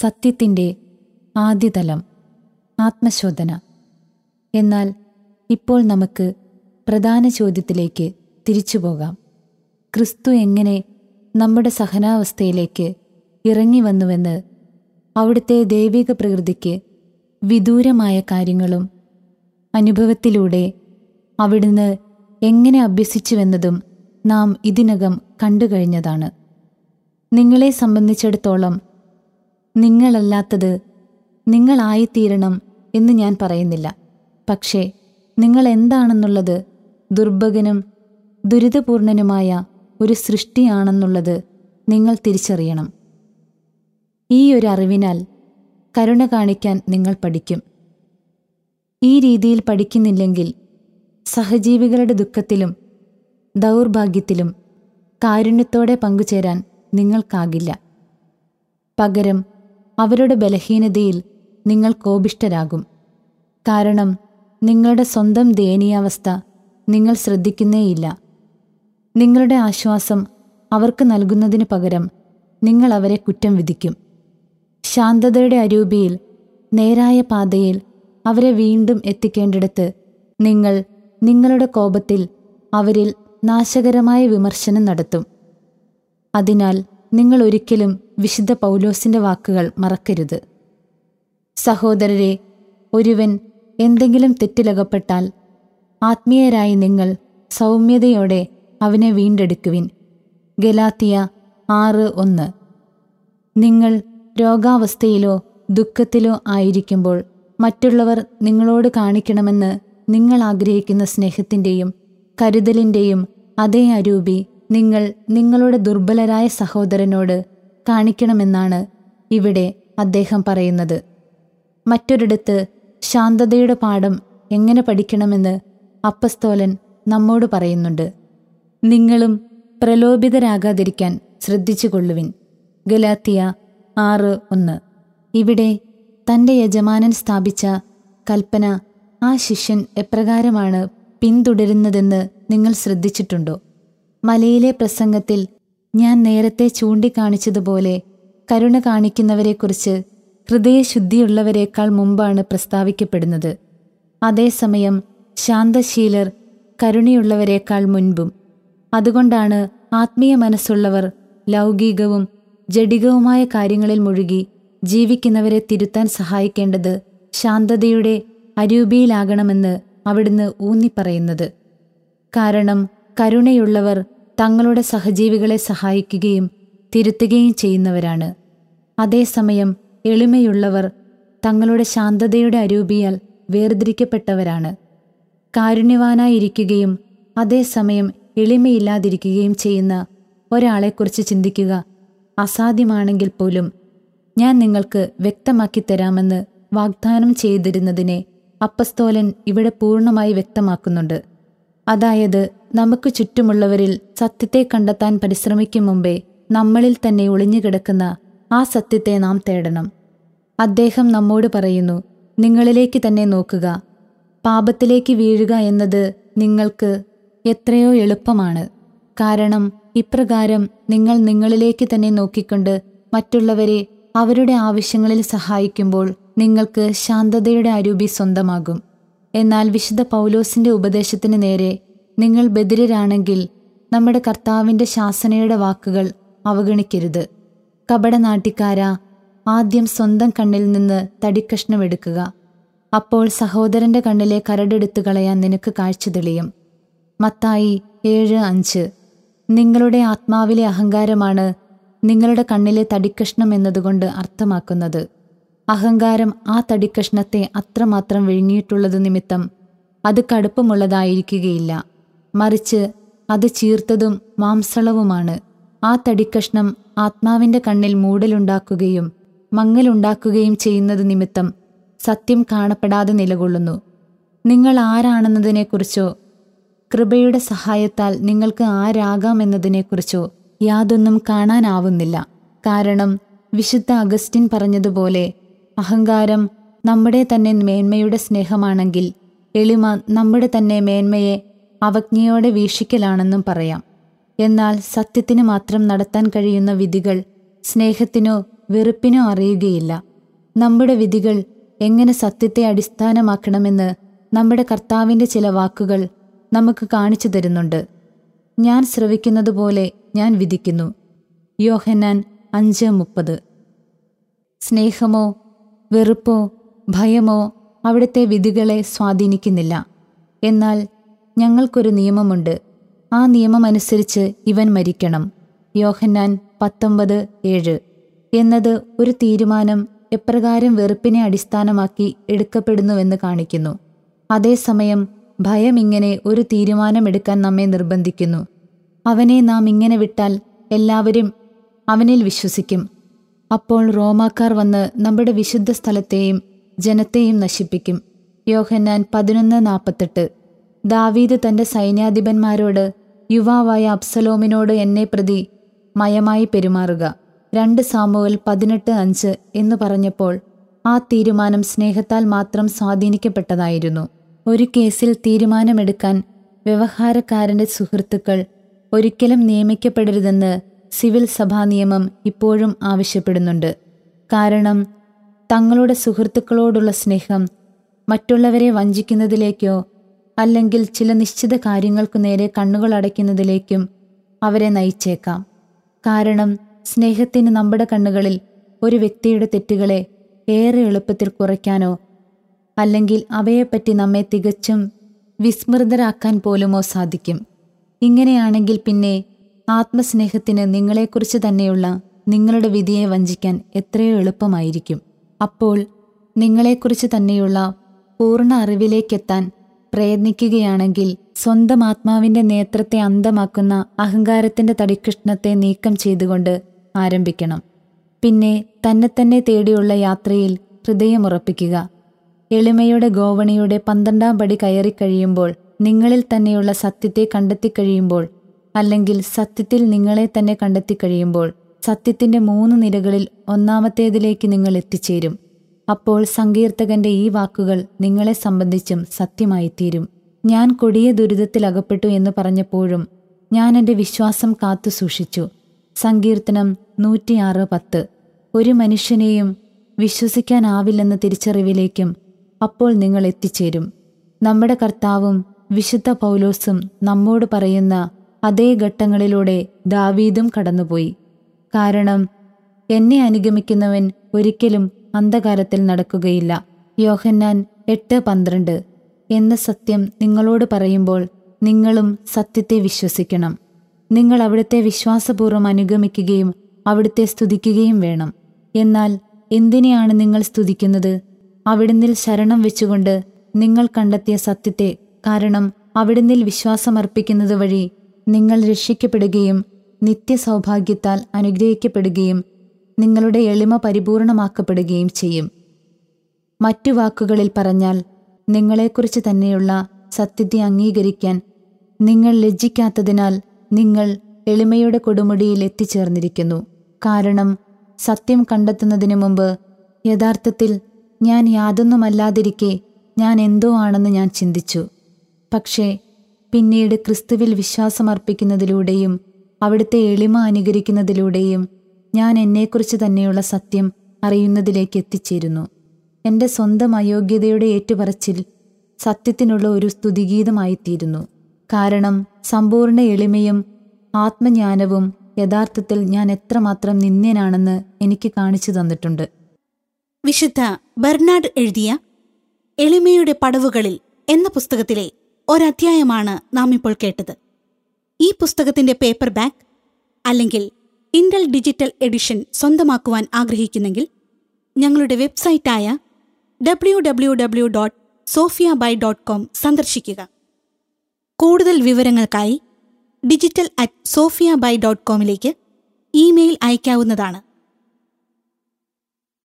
സത്യത്തിന്റെ ആദ്യതലം ആത്മശോധന. എന്നാൽ ഇപ്പോൾ നമുക്ക് പ്രധാന ചോദ്യത്തിലേക്ക് തിരിച്ചു പോകാം. ക്രിസ്തു എങ്ങനെ നമ്മുടെ സഹനാവസ്ഥയിലേക്ക് ഇറങ്ങി വന്നുവെന്ന് അവിടുത്തെ ദൈവിക പ്രകൃതിക്ക് വിദൂരമായ കാര്യങ്ങളും അനുഭവത്തിലൂടെ അവിടുന്ന് എങ്ങനെ അഭ്യസിച്ചുവെന്നതും നാം ഇതിനകം കണ്ടുകഴിഞ്ഞതാണ്. നിങ്ങളെ സംബന്ധിച്ചിടത്തോളം നിങ്ങളല്ലാത്തത് നിങ്ങളായിത്തീരണം എന്ന് ഞാൻ പറയുന്നില്ല. പക്ഷേ നിങ്ങൾ എന്താണെന്നുള്ളത് ദുർഭകനും ദുരിതപൂർണനുമായ ഒരു സൃഷ്ടിയാണെന്നുള്ളത് നിങ്ങൾ തിരിച്ചറിയണം. ഈ ഒരു അറിവിനാൽ കരുണ കാണിക്കാൻ നിങ്ങൾ പഠിക്കും. ഈ രീതിയിൽ പഠിക്കുന്നില്ലെങ്കിൽ സഹജീവികളുടെ ദുഃഖത്തിലും ദൗർഭാഗ്യത്തിലും കാരുണ്യത്തോടെ പങ്കുചേരാൻ നിങ്ങൾക്കാകില്ല. പകരം അവരുടെ ബലഹീനതയിൽ നിങ്ങൾ കോപിഷ്ടരാകും കാരണം നിങ്ങളുടെ സ്വന്തം ദയനീയാവസ്ഥ നിങ്ങൾ ശ്രദ്ധിക്കുന്നേയില്ല. നിങ്ങളുടെ ആശ്വാസം അവർക്ക് നൽകുന്നതിനു പകരം നിങ്ങൾ അവരെ കുറ്റം വിധിക്കും. ശാന്തതയുടെ അരൂപിയിൽ നേരായ പാതയിൽ അവരെ വീണ്ടും എത്തിക്കേണ്ടിടത്ത് നിങ്ങൾ നിങ്ങളുടെ കോപത്തിൽ അവരിൽ നാശകരമായ വിമർശനം നടത്തും. അതിനാൽ നിങ്ങൾ ഒരിക്കലും വിശുദ്ധ പൗലോസിന്റെ വാക്കുകൾ മറക്കരുത്. സഹോദരരെ ഒരുവൻ എന്തെങ്കിലും തെറ്റിലകപ്പെട്ടാൽ ആത്മീയരായി നിങ്ങൾ സൗമ്യതയോടെ അവനെ വീണ്ടെടുക്കുവിൻ. ഗലാത്തിയ ആറ് ഒന്ന്. നിങ്ങൾ രോഗാവസ്ഥയിലോ ദുഃഖത്തിലോ ആയിരിക്കുമ്പോൾ മറ്റുള്ളവർ നിങ്ങളോട് കാണിക്കണമെന്ന് നിങ്ങൾ ആഗ്രഹിക്കുന്ന സ്നേഹത്തിന്റെയും കരുതലിന്റെയും അതേ അരൂപി നിങ്ങൾ നിങ്ങളുടെ ദുർബലരായ സഹോദരനോട് കാണിക്കണമെന്നാണ് ഇവിടെ അദ്ദേഹം പറയുന്നത്. മറ്റൊരിടത്ത് ശാന്തതയുടെ പാഠം എങ്ങനെ പഠിക്കണമെന്ന് അപ്പസ്തോലൻ നമ്മോട് പറയുന്നുണ്ട്. നിങ്ങളും പ്രലോഭിതരാകാതിരിക്കാൻ ശ്രദ്ധിച്ചുകൊള്ളുവിൻ. ഗലാത്തിയ ആറ് ഒന്ന്. ഇവിടെ തന്റെ യജമാനൻ സ്ഥാപിച്ച കൽപ്പന ആ ശിഷ്യൻ എപ്രകാരമാണ് പിന്തുടരുന്നതെന്ന് നിങ്ങൾ ശ്രദ്ധിച്ചിട്ടുണ്ടോ? മലയിലെ പ്രസംഗത്തിൽ ഞാൻ നേരത്തെ ചൂണ്ടിക്കാണിച്ചതുപോലെ കരുണ കാണിക്കുന്നവരെക്കുറിച്ച് ഹൃദയശുദ്ധിയുള്ളവരെക്കാൾ മുമ്പാണ് പ്രസ്താവിക്കപ്പെടുന്നത്. അതേസമയം ശാന്തശീലർ കരുണയുള്ളവരെക്കാൾ മുൻപും. അതുകൊണ്ടാണ് ആത്മീയ മനസ്സുള്ളവർ ലൗകികവും ജഡികവുമായ കാര്യങ്ങളിൽ മുഴുകി ജീവിക്കുന്നവരെ തിരുത്താൻ സഹായിക്കേണ്ടത് ശാന്തതയുടെ അരൂപിയിലാകണമെന്ന് അവിടുന്ന് ഊന്നിപ്പറയുന്നത്. കാരണം കരുണയുള്ളവർ തങ്ങളുടെ സഹജീവികളെ സഹായിക്കുകയും തിരുത്തുകയും ചെയ്യുന്നവരാണ്. അതേസമയം എളിമയുള്ളവർ തങ്ങളുടെ ശാന്തതയുടെ അരൂപിയാൽ വേർതിരിക്കപ്പെട്ടവരാണ്. കാരുണ്യവാനായിരിക്കുകയും അതേസമയം എളിമയില്ലാതിരിക്കുകയും ചെയ്യുന്ന ഒരാളെക്കുറിച്ച് ചിന്തിക്കുക അസാധ്യമാണെങ്കിൽ പോലും ഞാൻ നിങ്ങൾക്ക് വ്യക്തമാക്കി തരാമെന്ന് വാഗ്ദാനം ചെയ്തിരുന്നതിനെ അപ്പസ്തോലൻ ഇവിടെ പൂർണമായി വ്യക്തമാക്കുന്നുണ്ട്. അതായത് നമുക്ക് ചുറ്റുമുള്ളവരിൽ സത്യത്തെ കണ്ടെത്താൻ പരിശ്രമിക്കും മുമ്പേ നമ്മളിൽ തന്നെ ഒളിഞ്ഞുകിടക്കുന്ന ആ സത്യത്തെ നാം തേടണം. അദ്ദേഹം നമ്മോട് പറയുന്നു നിങ്ങളിലേക്ക് തന്നെ നോക്കുക. പാപത്തിലേക്ക് വീഴുക എന്നത് നിങ്ങൾക്ക് എത്രയോ എളുപ്പമാണ്. കാരണം ഇപ്രകാരം നിങ്ങൾ നിങ്ങളിലേക്ക് തന്നെ നോക്കിക്കൊണ്ട് മറ്റുള്ളവരെ അവരുടെ ആവശ്യങ്ങളിൽ സഹായിക്കുമ്പോൾ നിങ്ങൾക്ക് ശാന്തതയുടെ അരൂപി സ്വന്തമാകും. എന്നാൽ വിശുദ്ധ പൗലോസിന്റെ ഉപദേശത്തിന് നേരെ നിങ്ങൾ ബദിരരാണെങ്കിൽ നമ്മുടെ കർത്താവിന്റെ ശാസനയുടെ വാക്കുകൾ അവഗണിക്കരുത്. കപടനാട്ടിക്കാരാ ആദ്യം സ്വന്തം കണ്ണിൽ നിന്ന് തടിക്കഷ്ണമെടുക്കുക അപ്പോൾ സഹോദരന്റെ കണ്ണിലെ കരടെടുത്തു കളയാൻ നിനക്ക് കാഴ്ച തെളിയും. മത്തായി ഏഴ് അഞ്ച്. നിങ്ങളുടെ ആത്മാവിലെ അഹങ്കാരമാണ് നിങ്ങളുടെ കണ്ണിലെ തടിക്കഷ്ണം എന്നതുകൊണ്ട് അർത്ഥമാക്കുന്നത്. അഹങ്കാരം ആ തടിക്കഷ്ണത്തെ അത്രമാത്രം വിഴുങ്ങിയിട്ടുള്ളത് നിമിത്തം അത് കടുപ്പമുള്ളതായിരിക്കുകയില്ല. മറിച്ച് അത് ചീർത്തതും മാംസളവുമാണ്. ആ തടിക്കഷ്ണം ആത്മാവിന്റെ കണ്ണിൽ മൂടലുണ്ടാക്കുകയും മങ്ങലുണ്ടാക്കുകയും ചെയ്യുന്നത് നിമിത്തം സത്യം കാണപ്പെടാതെ നിലകൊള്ളുന്നു. നിങ്ങൾ ആരാണെന്നതിനെക്കുറിച്ചോ കൃപയുടെ സഹായത്താൽ നിങ്ങൾക്ക് ആരാകാമെന്നതിനെക്കുറിച്ചോ യാതൊന്നും കാണാനാവുന്നില്ല. കാരണം വിശുദ്ധ അഗസ്റ്റിൻ പറഞ്ഞതുപോലെ അഹങ്കാരം നമ്മുടെ തന്നെ മേന്മയുടെ സ്നേഹമാണെങ്കിൽ എളിമ നമ്മുടെ തന്നെ മേന്മയെ അവജ്ഞയോടെ വീക്ഷിക്കലാണെന്നും പറയാം. എന്നാൽ സത്യത്തിന് മാത്രം നടത്താൻ കഴിയുന്ന വിധികൾ സ്നേഹത്തിനോ വെറുപ്പിനോ അറിയുകയില്ല. നമ്മുടെ വിധികൾ എങ്ങനെ സത്യത്തെ അടിസ്ഥാനമാക്കണമെന്ന് നമ്മുടെ കർത്താവിന്റെ ചില വാക്കുകൾ നമുക്ക് കാണിച്ചു തരുന്നുണ്ട്. ഞാൻ ശ്രവിക്കുന്നതുപോലെ ഞാൻ വിധിക്കുന്നു. യോഹന്നാൻ അഞ്ച് മുപ്പത്. സ്നേഹമോ വെറുപ്പോ ഭയമോ അവിടുത്തെ വിധികളെ സ്വാധീനിക്കുന്നില്ല. എന്നാൽ ഞങ്ങൾക്കൊരു നിയമമുണ്ട്. ആ നിയമമനുസരിച്ച് ഇവൻ മരിക്കണം. യോഹന്നാൻ പത്തൊമ്പത് ഏഴ്. എന്നത് ഒരു തീരുമാനം എപ്രകാരം വെറുപ്പിനെ അടിസ്ഥാനമാക്കി എടുക്കപ്പെടുന്നുവെന്ന് കാണിക്കുന്നു. അതേസമയം ഭയം ഇങ്ങനെ ഒരു തീരുമാനമെടുക്കാൻ നമ്മെ നിർബന്ധിക്കുന്നു. അവനെ നാം ഇങ്ങനെ വിട്ടാൽ എല്ലാവരും അവനിൽ വിശ്വസിക്കും. അപ്പോൾ റോമാക്കാർ വന്ന് നമ്മുടെ വിശുദ്ധ സ്ഥലത്തെയും ജനത്തെയും നശിപ്പിക്കും. യോഹന്നാൻ പതിനൊന്ന് നാൽപ്പത്തെട്ട് ദാവീദ് തന്റെ സൈന്യാധിപന്മാരോട് യുവാവായ അബ്സലോമിനോട് എന്നെ പ്രതി മയമായി പെരുമാറുക. രണ്ട് സാമുവൽ പതിനെട്ട് അഞ്ച് എന്ന് പറഞ്ഞപ്പോൾ ആ തീരുമാനം സ്നേഹത്താൽ മാത്രം സ്വാധീനിക്കപ്പെട്ടതായിരുന്നു. ഒരു കേസിൽ തീരുമാനമെടുക്കാൻ വ്യവഹാരക്കാരന്റെ സുഹൃത്തുക്കൾ ഒരിക്കലും നിയമിക്കപ്പെടരുതെന്ന് സിവിൽ സഭാ നിയമം ഇപ്പോഴും ആവശ്യപ്പെടുന്നുണ്ട്. കാരണം തങ്ങളുടെ സുഹൃത്തുക്കളോടുള്ള സ്നേഹം മറ്റുള്ളവരെ വഞ്ചിക്കുന്നതിലേക്കോ അല്ലെങ്കിൽ ചില നിശ്ചിത കാര്യങ്ങൾക്കു നേരെ കണ്ണുകൾ അടയ്ക്കുന്നതിലേക്കും അവരെ നയിച്ചേക്കാം. കാരണം സ്നേഹത്തിന് നമ്മുടെ കണ്ണുകളിൽ ഒരു വ്യക്തിയുടെ തെറ്റുകളെ ഏറെ എളുപ്പത്തിൽ കുറയ്ക്കാനോ അല്ലെങ്കിൽ അവയെപ്പറ്റി നമ്മെ തികച്ചും വിസ്മൃതരാക്കാൻ പോലുമോ സാധിക്കും. ഇങ്ങനെയാണെങ്കിൽ പിന്നെ ആത്മസ്നേഹത്തിന് നിങ്ങളെക്കുറിച്ച് തന്നെയുള്ള നിങ്ങളുടെ വിധിയെ വഞ്ചിക്കാൻ എത്രയോ എളുപ്പമായിരിക്കും. അപ്പോൾ നിങ്ങളെക്കുറിച്ച് തന്നെയുള്ള പൂർണ അറിവിലേക്കെത്താൻ പ്രയത്നിക്കുകയാണെങ്കിൽ സ്വന്തം ആത്മാവിന്റെ നേത്രത്തെ അന്തമാക്കുന്ന അഹങ്കാരത്തിന്റെ തടികൃഷ്ണത്തെ നീക്കം ചെയ്തുകൊണ്ട് ആരംഭിക്കണം. പിന്നെ തന്നെ തന്നെ തേടിയുള്ള യാത്രയിൽ ഹൃദയമുറപ്പിക്കുക എളിമയുടെ ഗോവണിയുടെ പന്ത്രണ്ടാം പടി കയറിക്കഴിയുമ്പോൾ നിങ്ങളിൽ തന്നെയുള്ള സത്യത്തെ കണ്ടെത്തിക്കഴിയുമ്പോൾ അല്ലെങ്കിൽ സത്യത്തിൽ നിങ്ങളെ തന്നെ കണ്ടെത്തി കഴിയുമ്പോൾ സത്യത്തിന്റെ മൂന്ന് നിരകളിൽ ഒന്നാമത്തേതിലേക്ക് നിങ്ങൾ എത്തിച്ചേരും. അപ്പോൾ സങ്കീർത്തകന്റെ ഈ വാക്കുകൾ നിങ്ങളെ സംബന്ധിച്ചും സത്യമായിത്തീരും. ഞാൻ കൊടിയ ദുരിതത്തിൽ അകപ്പെട്ടു എന്ന് പറഞ്ഞപ്പോഴും ഞാൻ എന്റെ വിശ്വാസം കാത്തു സൂക്ഷിച്ചു. സങ്കീർത്തനം നൂറ്റിയാറ് പത്ത്. ഒരു മനുഷ്യനെയും വിശ്വസിക്കാനാവില്ലെന്ന തിരിച്ചറിവിലേക്കും അപ്പോൾ നിങ്ങൾ എത്തിച്ചേരും. നമ്മുടെ കർത്താവും വിശുദ്ധ പൗലോസും നമ്മോട് പറയുന്ന അതേ ഘട്ടങ്ങളിലൂടെ ദാവീദും കടന്നുപോയി. കാരണം എന്നെ അനുഗമിക്കുന്നവൻ ഒരിക്കലും അന്ധകാരത്തിൽ നടക്കുകയില്ല. യോഹന്നാൻ എട്ട് പന്ത്രണ്ട്. എന്ന സത്യം നിങ്ങളോട് പറയുമ്പോൾ നിങ്ങളും സത്യത്തെ വിശ്വസിക്കണം. നിങ്ങൾ അവിടുത്തെ വിശ്വാസപൂർവം അനുഗമിക്കുകയും അവിടുത്തെ സ്തുതിക്കുകയും വേണം. എന്നാൽ എന്തിനെയാണ് നിങ്ങൾ സ്തുതിക്കുന്നത്? അവിടുന്നിൽ ശരണം വെച്ചുകൊണ്ട് നിങ്ങൾ കണ്ടെത്തിയ സത്യത്തെ കാരണം അവിടുന്നിൽ വിശ്വാസമർപ്പിക്കുന്നത് വഴി നിങ്ങൾ രക്ഷിക്കപ്പെടുകയും നിത്യസൗഭാഗ്യത്താൽ അനുഗ്രഹിക്കപ്പെടുകയും നിങ്ങളുടെ എളിമ പരിപൂർണമാക്കപ്പെടുകയും ചെയ്യും. മറ്റു വാക്കുകളിൽ പറഞ്ഞാൽ നിങ്ങളെക്കുറിച്ച് തന്നെയുള്ള സത്യത്തെ അംഗീകരിക്കാൻ നിങ്ങൾ ലജ്ജിക്കാത്തതിനാൽ നിങ്ങൾ എളിമയുടെ കൊടുമുടിയിൽ എത്തിച്ചേർന്നിരിക്കുന്നു. കാരണം സത്യം കണ്ടെത്തുന്നതിനു മുമ്പ് യഥാർത്ഥത്തിൽ ഞാൻ യാതൊന്നുമല്ലാതിരിക്കെ ഞാൻ എന്തോ ആണെന്ന് ഞാൻ ചിന്തിച്ചു. പക്ഷേ പിന്നീട് ക്രിസ്തുവിൽ വിശ്വാസമർപ്പിക്കുന്നതിലൂടെയും അവിടുത്തെ എളിമ അനുകരിക്കുന്നതിലൂടെയും ഞാൻ എന്നെക്കുറിച്ച് തന്നെയുള്ള സത്യം അറിയുന്നതിലേക്ക് എത്തിച്ചേരുന്നു. എന്റെ സ്വന്തം അയോഗ്യതയുടെ ഏറ്റുപറച്ചിൽ സത്യത്തിനുള്ള ഒരു സ്തുതിഗീതമായിത്തീരുന്നു. കാരണം സമ്പൂർണ എളിമയും ആത്മജ്ഞാനവും യഥാർത്ഥത്തിൽ ഞാൻ എത്രമാത്രം നിന്ദ്യനാണെന്ന് എനിക്ക് കാണിച്ചു തന്നിട്ടുണ്ട്. വിശുദ്ധ ബെർണാഡ് എഴുതിയ എളിമയുടെ പടവുകളിൽ എന്ന പുസ്തകത്തിലെ ഒരധ്യായമാണ് നാം ഇപ്പോൾ കേട്ടത്. ഈ പുസ്തകത്തിന്റെ പേപ്പർ ബാക്ക് അല്ലെങ്കിൽ ഇന്റൽ ഡിജിറ്റൽ എഡിഷൻ സ്വന്തമാക്കുവാൻ ആഗ്രഹിക്കുന്നെങ്കിൽ ഞങ്ങളുടെ വെബ്സൈറ്റായ W W W dot Sophia by dot com സന്ദർശിക്കുക. കൂടുതൽ വിവരങ്ങൾക്കായി digital at Sophia by dot കോമിലേക്ക് email അയക്കാവുന്നതാണ്